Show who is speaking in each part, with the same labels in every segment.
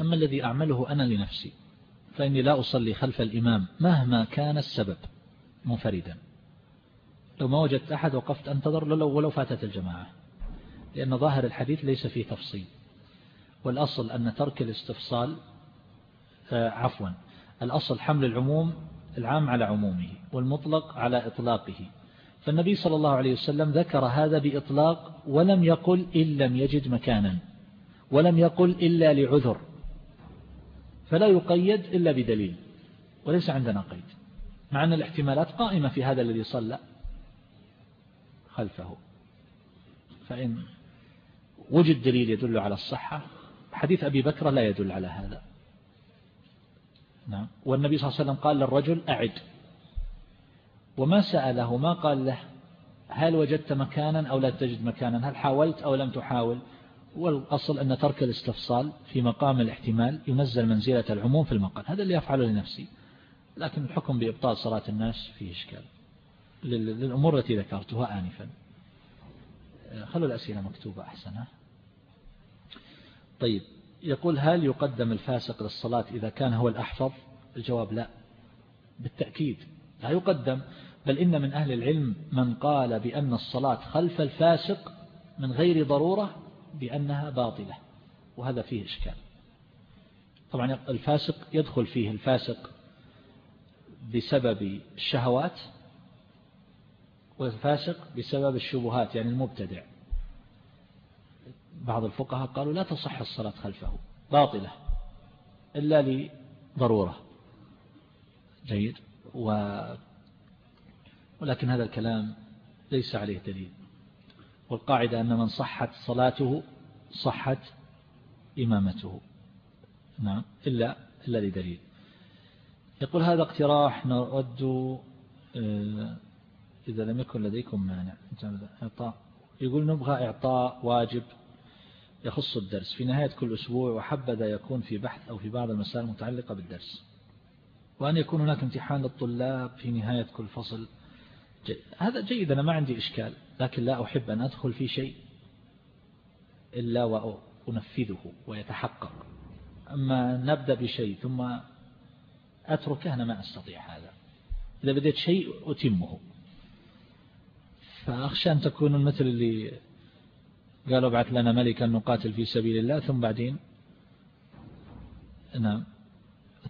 Speaker 1: أما الذي أعمله أنا لنفسي فإني لا أصلي خلف الإمام مهما كان السبب منفردا. لو ما وجدت أحد وقفت أنتظر لو ولو فاتت الجماعة لأن ظاهر الحديث ليس فيه تفصيل. والأصل أن ترك الاستفصال آه، عفوا الأصل حمل العموم العام على عمومه والمطلق على إطلاقه. فالنبي صلى الله عليه وسلم ذكر هذا بإطلاق ولم يقل إن لم يجد مكانا ولم يقل إلا لعذر. فلا يقيد إلا بدليل وليس عندنا قيد. مع أن الاحتمالات قائمة في هذا الذي صلى خلفه. فإن وجد دليل يدل على الصحة حديث أبي بكر لا يدل على هذا. نعم. والنبي صلى الله عليه وسلم قال للرجل أعد. وما سأله ما قال له هل وجدت مكانا أو لا تجد مكانا؟ هل حاولت أو لم تحاول؟ والأصل أن ترك الاستفصال في مقام الاحتمال ينزل منزلة العموم في المقال. هذا اللي يفعله لنفسي. لكن الحكم بإبطال صلاة الناس فيه إشكال. للأمور التي ذكرتها آنفا. خلوا الأسئلة مكتوبة أحسن طيب. يقول هل يقدم الفاسق للصلاة إذا كان هو الأحفظ؟ الجواب لا. بالتأكيد لا يقدم. بل إن من أهل العلم من قال بأن الصلاة خلف الفاسق من غير ضرورة بأنها باطلة وهذا فيه إشكال. طبعا الفاسق يدخل فيه الفاسق بسبب الشهوات والفاسق بسبب الشبهات يعني المبتدع. بعض الفقهاء قالوا لا تصح الصلاة خلفه باطلة إلا لضرورة. جيد. و ولكن هذا الكلام ليس عليه دليل. والقاعدة أن من صحت صلاته صحت إمامته. نعم إلا, إلا لدليل. يقول هذا اقتراح نرد آه، إذا لم يكن لديكم مانع. إعطاء يقول نبغى إعطاء واجب يخص الدرس. في نهاية كل أسبوع وحبذا يكون في بحث أو في بعض المسائل المتعلقة بالدرس. وأن يكون هناك امتحان للطلاب في نهاية كل فصل. جيد. هذا جيد أنا ما عندي إشكال. لكن لا أحب أن أدخل في شيء إلا وأنفذه ويتحقق. أما نبدأ بشيء ثم أتركه أنا ما أستطيع هذا. إذا بديت شيء أتمه. فأخشى أن تكون مثل اللي قالوا ابعث لنا ملكا نقاتل في سبيل الله ثم بعدين؟ نعم.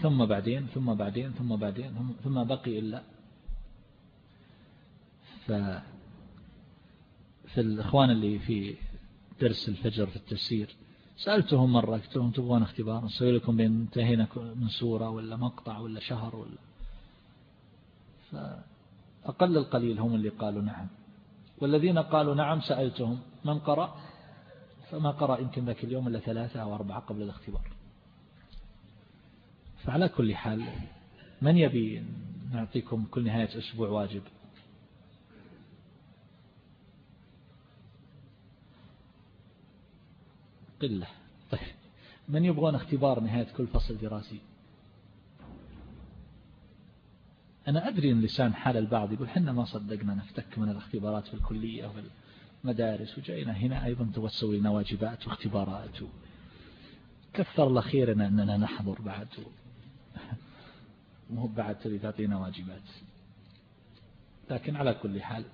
Speaker 1: ثم بعدين ثم بعدين ثم بعدين ثم بقي إلا. ف في الإخوان اللي في درس الفجر في التفسير سألتهم مرة قلت لهم تبغون اختبار؟ نسوي لكم بين انتهينا من سورة ولا مقطع ولا شهر ولا فأقل القليل هم اللي قالوا نعم. والذين قالوا نعم سألتهم من قرأ؟ فما قرأ يمكن ذاك اليوم إلا ثلاثة أو أربعة قبل الاختبار. فعلى كل حال من يبي نعطيكم كل نهاية أسبوع واجب؟ قلة. طيب. من يبغون اختبار نهاية كل فصل دراسي؟ أنا أدري أن لسان حال البعض يقول حنا ما صدقنا نفتك من الاختبارات في الكلية وفي المدارس وجينا هنا أيضا توسوا لنا واجبات واختبارات. كثر الله خيرنا أننا نحضر بعد. مو بعد تري تعطينا واجبات لكن على كل حال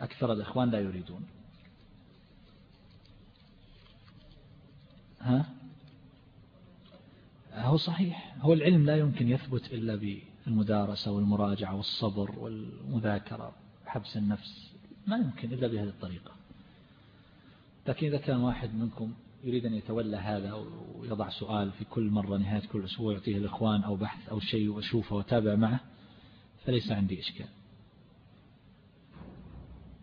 Speaker 1: أكثر الإخوان لا يريدون. ها؟ هو صحيح. هو العلم لا يمكن يثبت إلا بالمدارسة والمراجعة والصبر والمذاكرة حبس النفس. ما يمكن إلا بهذه الطريقة. لكن إذا كان واحد منكم يريد أن يتولى هذا ويضع سؤال في كل مرة نهاية كل أسبوع يعطيه الإخوان أو بحث أو شيء وأشوفه وتابع معه فليس عندي إشكال.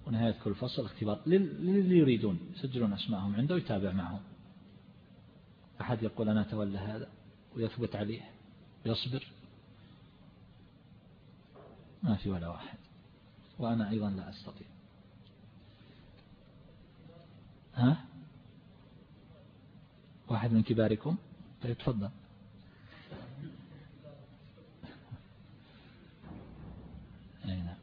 Speaker 1: ونهاية كل فصل اختبار للي يريدون يسجلون أسمائهم عنده ويتابع معهم. أحد يقول أنا أتولى هذا ويثبت عليه ويصبر؟ ما في ولا واحد. وأنا أيضا لا أستطيع. ها؟ واحد من كباركم؟ طيب تفضل. أي نعم.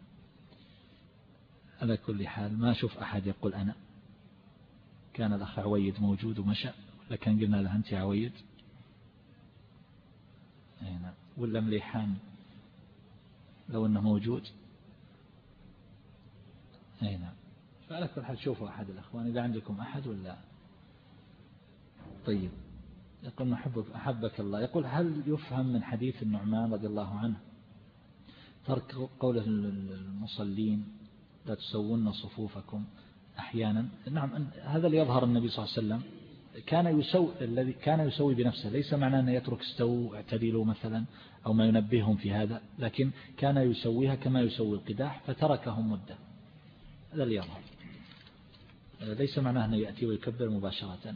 Speaker 1: على كل حال ما أشوف أحد يقول أنا. كان الأخ عويد موجود ومشى. لكن قلنا له أنت عويد نعم. ولا مليحان؟ لو أنه موجود؟ أي نعم. فعلى كل حال شوفوا أحد الأخوان إذا عندكم أحد ولا؟ طيب. يقول أحبك, أحبك الله. يقول هل يفهم من حديث النعمان رضي الله عنه؟ ترك قوله المصلين لا تسوون صفوفكم أحيانا. نعم هذا اللي يظهر النبي صلى الله عليه وسلم. كان يسوي الذي كان يسوي بنفسه ليس معناه أنه يترك استووا اعتدلوا مثلا أو ما ينبههم في هذا لكن كان يسويها كما يسوي القداح فتركهم مدة. هذا اللي يظهر. ليس معناه أنه يأتي ويكبر مباشرة.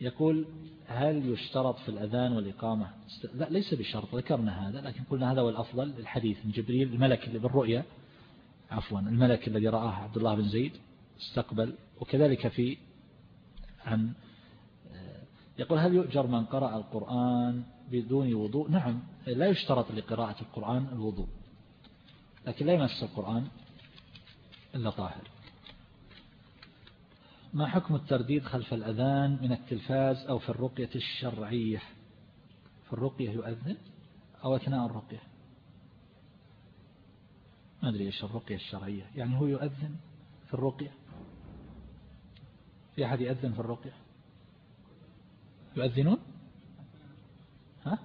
Speaker 1: يقول هل يشترط في الأذان والإقامة؟ لا ليس بشرط ذكرنا هذا لكن قلنا هذا هو الأفضل الحديث من جبريل الملك اللي بالرؤيا. عفوا الملك الذي رآه عبد الله بن زيد استقبل وكذلك في عن يقول هل يؤجر من قرأ القرآن بدون وضوء؟ نعم لا يشترط لقراءة القرآن الوضوء لكن لا يمس القرآن إلا طاهر. ما حكم الترديد خلف الأذان من التلفاز أو في الرقية الشرعية؟ في الرقية يؤذن أو أثناء الرقية؟ ما أدري إيش الرقية الشرعية يعني هو يؤذن في الرقية؟ في أحد يؤذن في الرقية؟ يؤذنون ها؟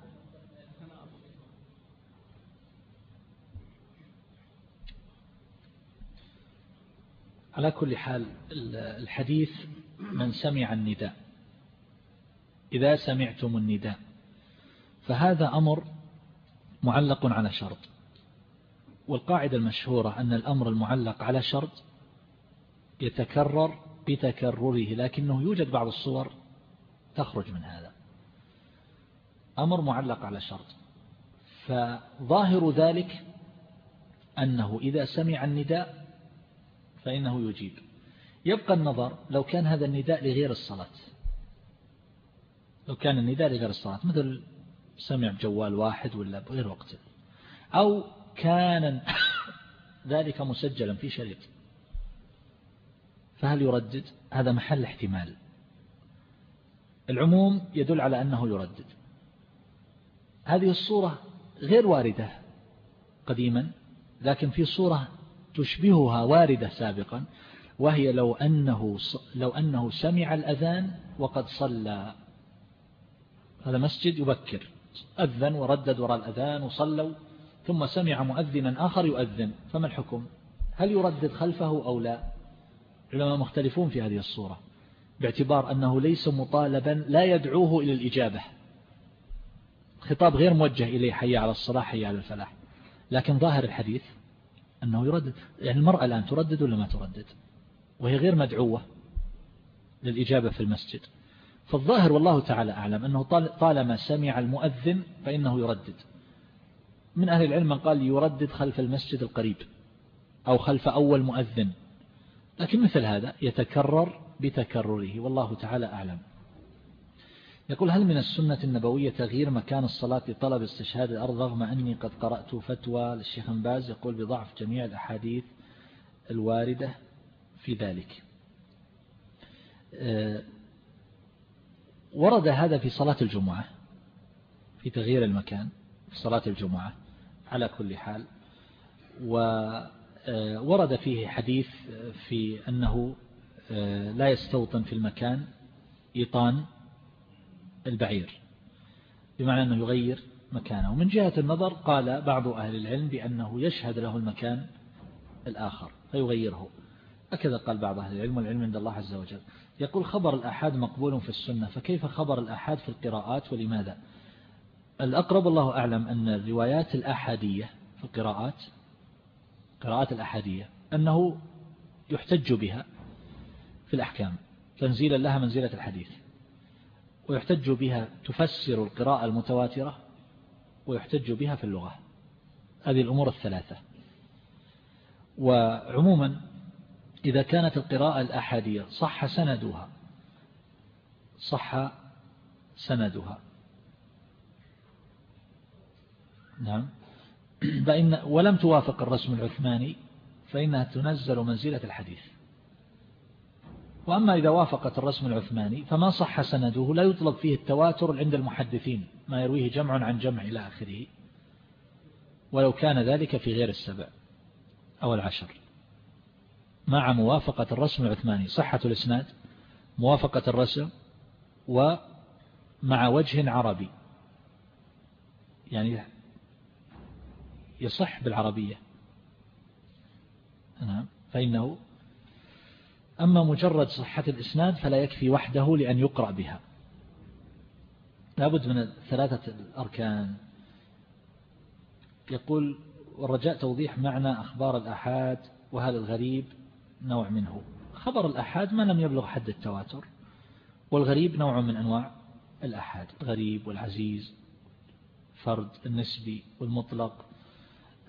Speaker 1: على كل حال الحديث من سمع النداء. إذا سمعتم النداء. فهذا أمر معلق على شرط. والقاعدة المشهورة أن الأمر المعلق على شرط يتكرر بتكرره لكنه يوجد بعض الصور تخرج من هذا. أمر معلق على شرط فظاهر ذلك أنه إذا سمع النداء فإنه يجيب. يبقى النظر لو كان هذا النداء لغير الصلاة. لو كان النداء لغير الصلاة مثل سمع بجوال واحد ولا بغير وقت. أو كان ذلك مسجلا في شريط. فهل يردد؟ هذا محل احتمال. العموم يدل على أنه يردد. هذه الصورة غير واردة قديما لكن في صورة تشبهها واردة سابقا وهي لو أنه, لو أنه سمع الأذان وقد صلى. هذا مسجد يبكر. أذن وردد وراء الأذان وصلوا ثم سمع مؤذنا آخر يؤذن. فما الحكم؟ هل يردد خلفه أو لا؟ علماء مختلفون في هذه الصورة. باعتبار أنه ليس مطالبا لا يدعوه إلى الإجابة. خطاب غير موجه إليه حي على الصلاة حي على الفلاح. لكن ظاهر الحديث أنه يردد يعني المرأة الآن تردد ولا ما تردد؟ وهي غير مدعوة للإجابة في المسجد. فالظاهر والله تعالى أعلم أنه طالما سمع المؤذن فإنه يردد. من أهل العلم من قال يردد خلف المسجد القريب أو خلف أول مؤذن. لكن مثل هذا يتكرر بتكرره. والله تعالى أعلم. يقول هل من السنة النبوية تغيير مكان الصلاة لطلب استشهاد الأرض رغم أني قد قرأت فتوى للشيخ باز يقول بضعف جميع الأحاديث الواردة في ذلك. آه، ورد هذا في صلاة الجمعة في تغيير المكان في صلاة الجمعة على كل حال. وورد آه، فيه حديث في أنه لا يستوطن في المكان إيطان البعير بمعنى أنه يغير مكانه. ومن جهة النظر قال بعض أهل العلم بأنه يشهد له المكان الآخر فيغيره. هكذا قال بعض أهل العلم والعلم عند الله عز وجل. يقول خبر الأحاد مقبول في السنة فكيف خبر الأحاد في القراءات ولماذا؟ الأقرب الله أعلم أن الروايات الأحادية في القراءات قراءات الأحادية أنه يحتج بها في الأحكام تنزيلا لها منزلة الحديث. ويحتج بها تفسر القراءة المتواترة ويحتج بها في اللغة. هذه الأمور الثلاثة. وعموما إذا كانت القراءة الأحادية صح سندها. صح سندها. نعم. فإن ولم توافق الرسم العثماني فإنها تنزل منزلة الحديث. وأما إذا وافقت الرسم العثماني فما صح سنده لا يطلب فيه التواتر عند المحدثين ما يرويه جمع عن جمع إلى آخره. ولو كان ذلك في غير السبع أو العشر. مع موافقة الرسم العثماني صحة الإسناد موافقة الرسم ومع وجه عربي. يعني يصح بالعربية. نعم. فإنه أما مجرد صحة الإسناد فلا يكفي وحده لأن يقرأ بها. لابد من ثلاثة الأركان. يقول ورجاء توضيح معنى أخبار الأحاد وهل الغريب نوع منه. خبر الأحاد ما لم يبلغ حد التواتر والغريب نوع من أنواع الأحاد الغريب والعزيز فرد النسبي والمطلق.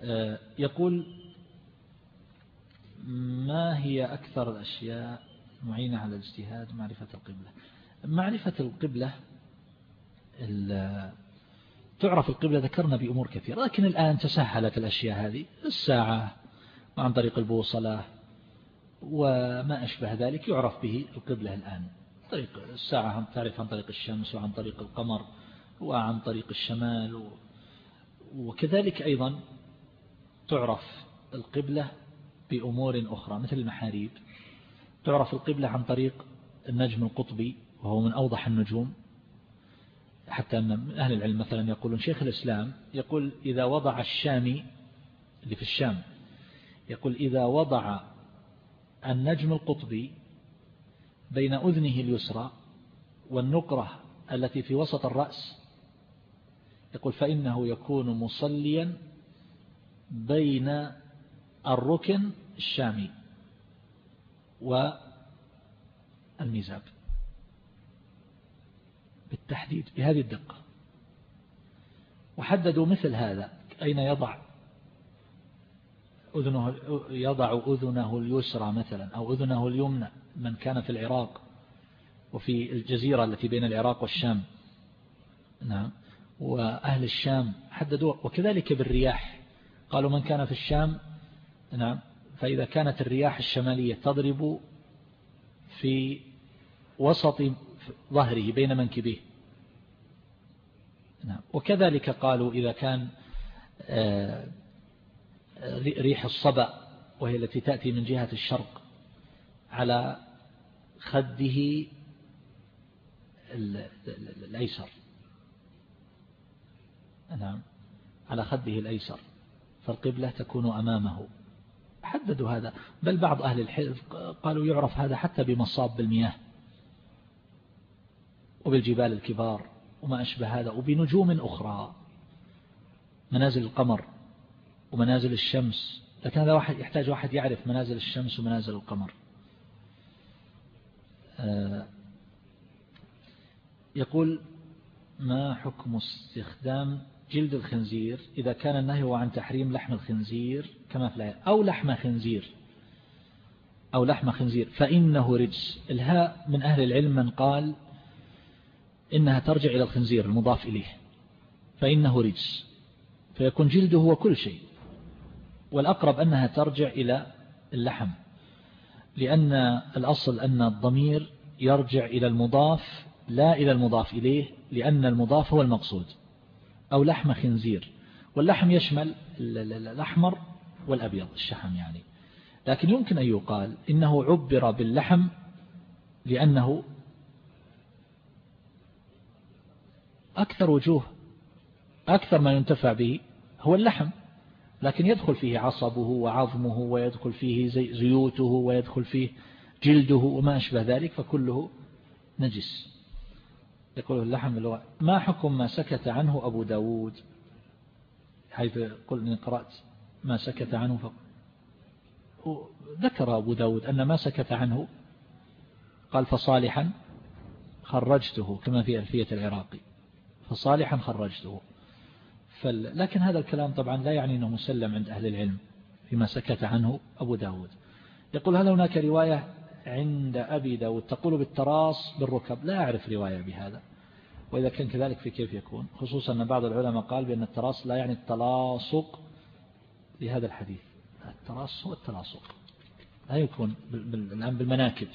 Speaker 1: آه، يقول ما هي أكثر الأشياء معينة على الاجتهاد؟ معرفة القبلة. معرفة القبلة تعرف القبلة ذكرنا بأمور كثيرة لكن الآن تسهلت الأشياء هذه. الساعة وعن طريق البوصلة وما أشبه ذلك يعرف به القبلة الآن. طريق الساعة تعرف عن طريق الشمس وعن طريق القمر وعن طريق الشمال وكذلك أيضا تعرف القبلة بأمور أخرى مثل المحاريب. تعرف القبلة عن طريق النجم القطبي وهو من أوضح النجوم. حتى أن أهل العلم مثلا يقولون شيخ الإسلام يقول إذا وضع الشامي اللي في الشام يقول إذا وضع النجم القطبي بين أذنه اليسرى والنقرة التي في وسط الرأس يقول فإنه يكون مصليا بين الركن الشامي والميزاب بالتحديد بهذه الدقة. وحددوا مثل هذا أين يضع أذنه يضع أذنه اليسرى مثلا أو أذنه اليمنى من كان في العراق وفي الجزيرة التي بين العراق والشام. نعم. وأهل الشام حددوا وكذلك بالرياح. قالوا من كان في الشام نعم. فإذا كانت الرياح الشمالية تضرب في وسط ظهره بين منكبيه. نعم. وكذلك قالوا إذا كان آه، ريح الصبأ وهي التي تأتي من جهة الشرق على خده الأيسر. نعم. على خده الأيسر. فالقبلة تكون أمامه. حددوا هذا. بل بعض أهل الحلف قالوا يعرف هذا حتى بمصاب بالمياه وبالجبال الكبار وما أشبه هذا وبنجوم أخرى. منازل القمر ومنازل الشمس. لكن هذا واحد يحتاج واحد يعرف منازل الشمس ومنازل القمر. آه، يقول ما حكم استخدام جلد الخنزير إذا كان النهي هو عن تحريم لحم الخنزير كما في الآية أو لحم خنزير أو لحم خنزير فإنه رجس. الهاء من أهل العلم من قال إنها ترجع إلى الخنزير المضاف إليه فإنه رجس. فيكون جلده هو كل شيء. والأقرب أنها ترجع إلى اللحم لأن الأصل أن الضمير يرجع إلى المضاف لا إلى المضاف إليه لأن المضاف هو المقصود. أو لحم خنزير. واللحم يشمل الأحمر والأبيض الشحم يعني. لكن يمكن أن يقال إنه عبر باللحم لأنه أكثر وجوه أكثر ما ينتفع به هو اللحم. لكن يدخل فيه عصبه وعظمه ويدخل فيه زيوته ويدخل فيه جلده وما أشبه ذلك فكله نجس. يقول اللحم اللغة. ما حكم ما سكت عنه أبو داود؟ حيث قل إني قرأت ما سكت عنه فقط. ذكر أبو داود أن ما سكت عنه قال فصالحا خرجته كما في ألفية العراقي فصالحا خرجته. فل... لكن هذا الكلام طبعا لا يعني أنه مسلم عند أهل العلم فيما سكت عنه أبو داود. يقول هل هناك رواية عند أبي داود. تقول بالتراص بالركب. لا أعرف رواية بهذا. وإذا كان كذلك في كيف يكون. خصوصا أن بعض العلماء قال بأن التراص لا يعني التلاصق لهذا الحديث. التراص هو التلاصق. لا يكون الآن بالمناكب.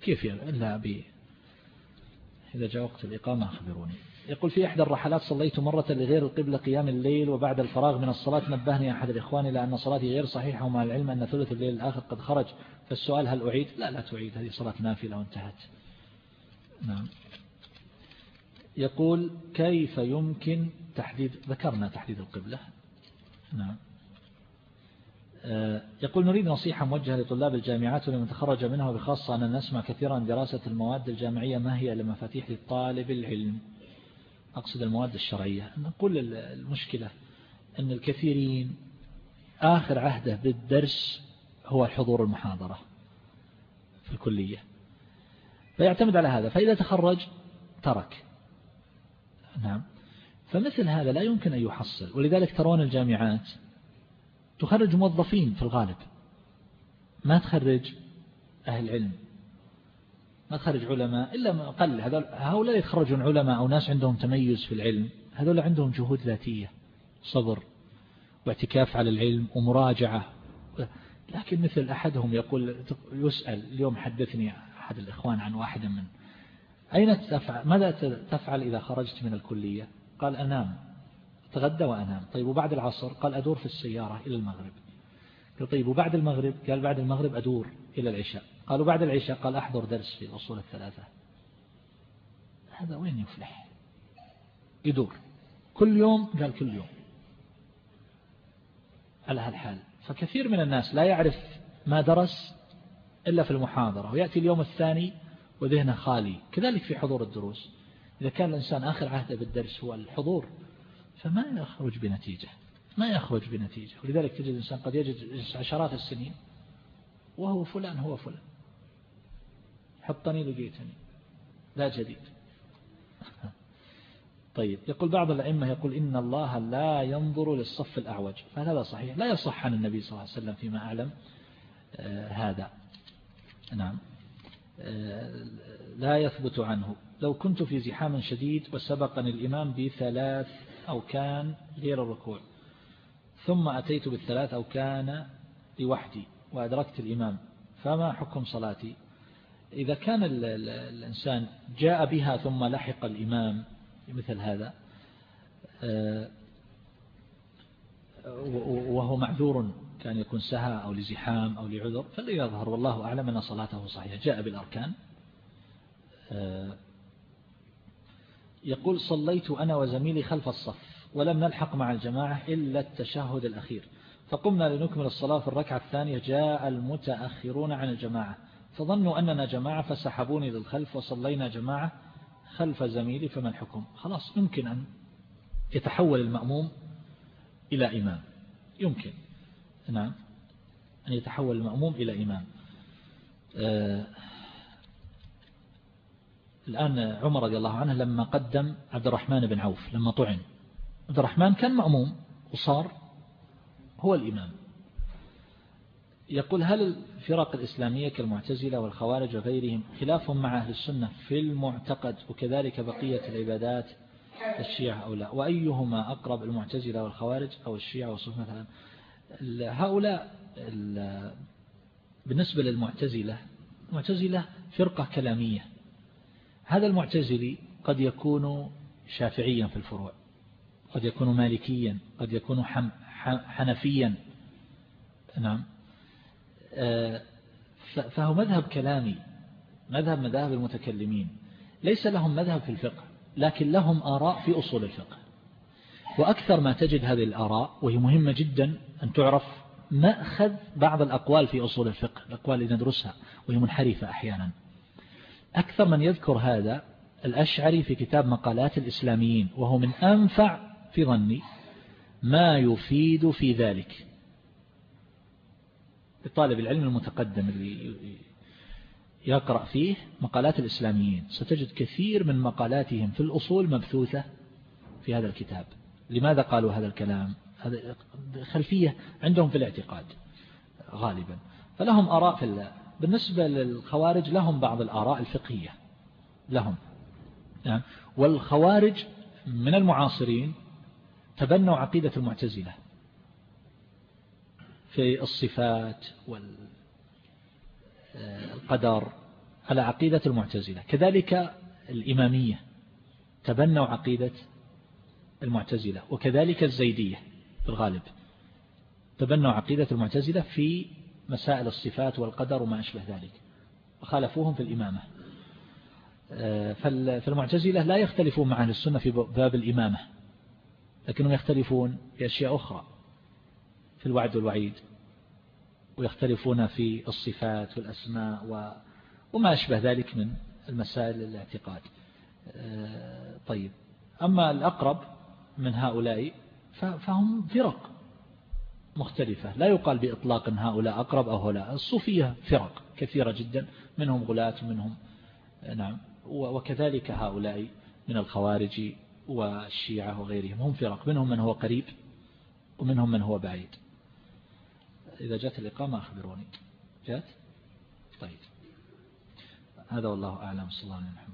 Speaker 1: كيف إلا ب إذا جاء وقت الإقامة أخبروني يقول في إحدى الرحلات صليت مرة لغير القبلة قيام الليل وبعد الفراغ من الصلاة نبهني أحد الإخوان إلى أن صلاتي غير صحيحة ومع العلم أن ثلث الليل الآخر قد خرج. فالسؤال هل أعيد؟ لا لا تعيد. هذه صلاة نافلة وانتهت. نعم. يقول كيف يمكن تحديد؟ ذكرنا تحديد القبلة. نعم. آه، يقول نريد نصيحة موجهة لطلاب الجامعات ولمن تخرج منها وبخاصة أن نسمع كثيرا دراسة المواد الجامعية ما هي لمفاتيح للطالب العلم. أقصد المواد الشرعية. نقول المشكلة أن الكثيرين آخر عهده بالدرس هو الحضور المحاضرة في الكلية. فيعتمد على هذا. فإذا تخرج ترك. نعم. فمثل هذا لا يمكن أن يحصل. ولذلك ترون الجامعات تخرج موظفين في الغالب. ما تخرج أهل علم. ما تخرج علماء إلا ما قل. هؤلاء يتخرجون علماء أو ناس عندهم تميز في العلم. هذول عندهم جهود ذاتية. صبر واعتكاف على العلم ومراجعة. لكن مثل أحدهم يقول يسأل اليوم حدثني أحد الإخوان عن واحد من أين تفعل ماذا تفعل إذا خرجت من الكلية؟ قال أنام. تغدى وأنام. طيب وبعد العصر؟ قال أدور في السيارة إلى المغرب. قال طيب وبعد المغرب؟ قال بعد المغرب أدور إلى العشاء. قالوا بعد العشاء قال أحضر درس في الأصول الثلاثة. هذا وين يفلح؟ يدور. كل يوم؟ قال كل يوم. على هالحال. فكثير من الناس لا يعرف ما درس إلا في المحاضرة ويأتي اليوم الثاني وذهنه خالي. كذلك في حضور الدروس. إذا كان الإنسان آخر عهده بالدرس هو الحضور فما يخرج بنتيجة. ما يخرج بنتيجة. ولذلك تجد الإنسان قد يجد عشرات السنين وهو فلان هو فلان. حطني لقيتني. لا جديد. طيب يقول بعض الأئمة يقول إن الله لا ينظر للصف الأعوج. فهذا صحيح. لا يصح عن النبي صلى الله عليه وسلم فيما أعلم آه هذا. نعم. آه لا يثبت عنه. لو كنت في زحام شديد وسبقني الإمام بثلاث أو كان غير الركوع ثم أتيت بالثلاث أو كان لوحدي وأدركت الإمام فما حكم صلاتي؟ إذا كان الإنسان جاء بها ثم لحق الإمام مثل هذا آه، وهو معذور كان يكون سهى أو لزحام أو لعذر فالذي يظهر والله أعلم أن صلاته صحيحة. جاء بالأركان. آه، يقول صليت أنا وزميلي خلف الصف ولم نلحق مع الجماعة إلا التشهد الأخير. فقمنا لنكمل الصلاة في الركعة الثانية. جاء المتأخرون عن الجماعة. فظنوا أننا جماعة فسحبوني للخلف وصلينا جماعة خلف زميلي فما الحكم؟ خلاص يمكن أن يتحول المأموم إلى إمام. يمكن. نعم. أن يتحول المأموم إلى إمام. آه الآن عمر رضي الله عنه لما قدم عبد الرحمن بن عوف لما طعن. عبد الرحمن كان مأموم وصار هو الإمام. يقول هل الفرق الإسلامية كالمعتزلة والخوارج وغيرهم خلافهم مع أهل السنة في المعتقد وكذلك بقية العبادات الشيعة أو لا؟ وأيهما أقرب المعتزلة والخوارج أو الشيعة والصوف مثلا؟ هؤلاء بالنسبة للمعتزلة المعتزلة فرقة كلامية. هذا المعتزلي قد يكون شافعيا في الفروع قد يكون مالكيا قد يكون حنفيا. نعم. فهو مذهب كلامي مذهب مذاهب المتكلمين. ليس لهم مذهب في الفقه لكن لهم آراء في أصول الفقه. وأكثر ما تجد هذه الآراء وهي مهمة جدا أن تعرف مأخذ بعض الأقوال في أصول الفقه الأقوال اللي ندرسها وهي منحرفة أحيانا. أكثر من يذكر هذا الأشعري في كتاب مقالات الإسلاميين وهو من أنفع في ظني ما يفيد في ذلك. لطالب العلم المتقدم اللي يقرأ فيه مقالات الإسلاميين. ستجد كثير من مقالاتهم في الأصول مبثوثة في هذا الكتاب. لماذا قالوا هذا الكلام؟ هذا خلفية عندهم في الاعتقاد غالبا. فلهم أراء في الله بالنسبة للخوارج لهم بعض الآراء الفقهية. لهم. نعم. والخوارج من المعاصرين تبنوا عقيدة المعتزلة. في الصفات والقدر على عقيدة المعتزلة. كذلك الإمامية تبنوا عقيدة المعتزلة وكذلك الزيدية في الغالب تبنوا عقيدة المعتزلة في مسائل الصفات والقدر وما أشبه ذلك وخالفوهم في الإمامة. فالمعتزلة لا يختلفون مع أهل السنة في باب الإمامة لكنهم يختلفون في أشياء أخرى. في الوعد والوعيد ويختلفون في الصفات والأسماء وما أشبه ذلك من المسائل الاعتقاد. آه، طيب. أما الأقرب من هؤلاء فهم فرق مختلفة. لا يقال بإطلاق أن هؤلاء أقرب أو هؤلاء. الصوفية فرق كثيرة جدا. منهم غلاة ومنهم نعم. وكذلك هؤلاء من الخوارج والشيعة وغيرهم هم فرق. منهم من هو قريب ومنهم من هو بعيد. إذا جاءت الإقامة أخبروني. جاءت؟ طيب. هذا والله أعلم. صلى الله عليه وسلم.